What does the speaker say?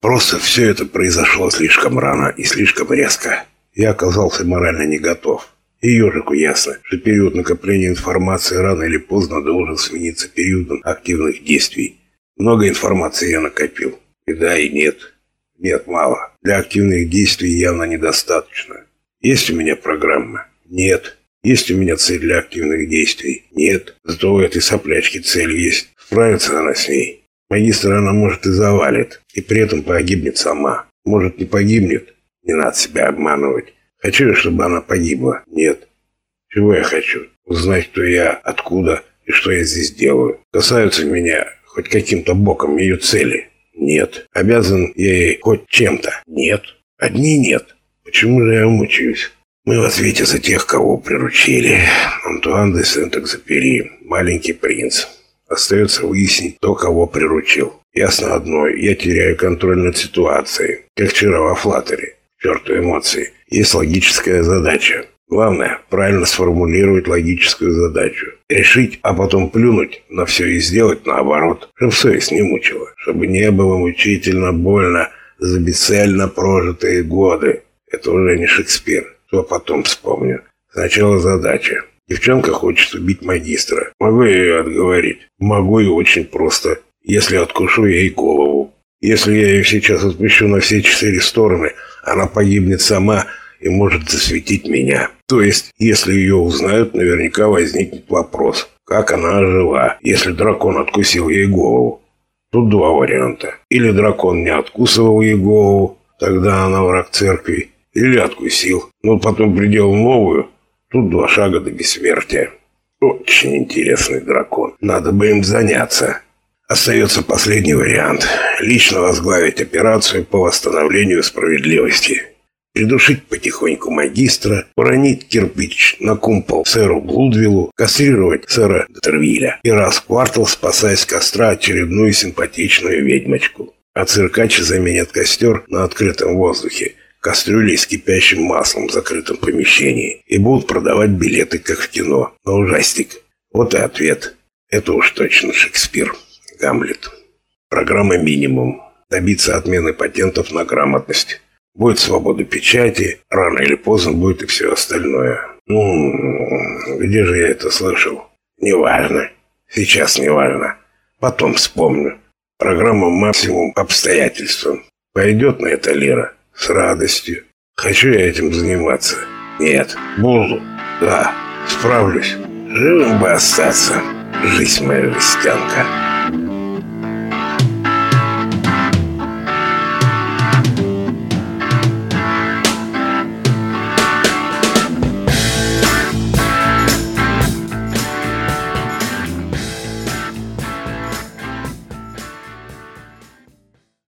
Просто все это произошло слишком рано и слишком резко. Я оказался морально не готов. И ежику ясно, что период накопления информации рано или поздно должен смениться периодом активных действий. Много информации я накопил. И да, и нет. Нет, мало. Для активных действий явно недостаточно. Есть у меня программа? Нет. Есть у меня цель для активных действий? Нет. Зато у этой соплячки цель есть. Справится она с ней. Магистра она может и завалит, и при этом погибнет сама. Может, не погибнет? Не надо себя обманывать. Хочу я, чтобы она погибла? Нет. Чего я хочу? Узнать, кто я, откуда и что я здесь делаю. Касаются меня хоть каким-то боком ее цели? Нет. Обязан я ей хоть чем-то? Нет. Одни нет. Почему же я мучаюсь? Мы в ответе за тех, кого приручили. Антуан де Сент-Экзапери, маленький принц. Остается выяснить, кто кого приручил. Ясно одно, я теряю контроль над ситуацией, как вчера во Флаттере. Черту эмоции. Есть логическая задача. Главное, правильно сформулировать логическую задачу. Решить, а потом плюнуть на все и сделать наоборот, чтобы совесть не мучила, чтобы не было мучительно больно за бесцельно прожитые годы. Это уже не Шекспир, что потом вспомню. Сначала задача. Девчонка хочет убить магистра. Могу я ее отговорить? Могу и очень просто. Если откушу ей голову. Если я ее сейчас отпущу на все четыре стороны, она погибнет сама и может засветить меня. То есть, если ее узнают, наверняка возникнет вопрос, как она жила, если дракон откусил ей голову. Тут два варианта. Или дракон не откусывал ей голову, тогда она враг церкви, или откусил, но потом приделал новую, Тут два шага до бессмертия. Очень интересный дракон. Надо бы им заняться. Остается последний вариант. Лично возглавить операцию по восстановлению справедливости. Придушить потихоньку магистра, уронить кирпич на кумпол сэру Блудвиллу, кастрировать сэра Тервиля и раз в квартал спасая с костра очередную симпатичную ведьмочку. А циркачи заменят костер на открытом воздухе – кастрюлей с кипящим маслом в закрытом помещении и будут продавать билеты, как в кино, на ужастик. Вот и ответ. Это уж точно Шекспир. Гамлет. Программа «Минимум». Добиться отмены патентов на грамотность. Будет свобода печати, рано или поздно будет и все остальное. Ну, где же я это слышал? Неважно. Сейчас неважно. Потом вспомню. Программа «Максимум обстоятельствам». Пойдет на это Лера? С радостью. Хочу я этим заниматься? Нет. Буду. Да. Справлюсь. Живым бы остаться. Жизнь моя жестянка.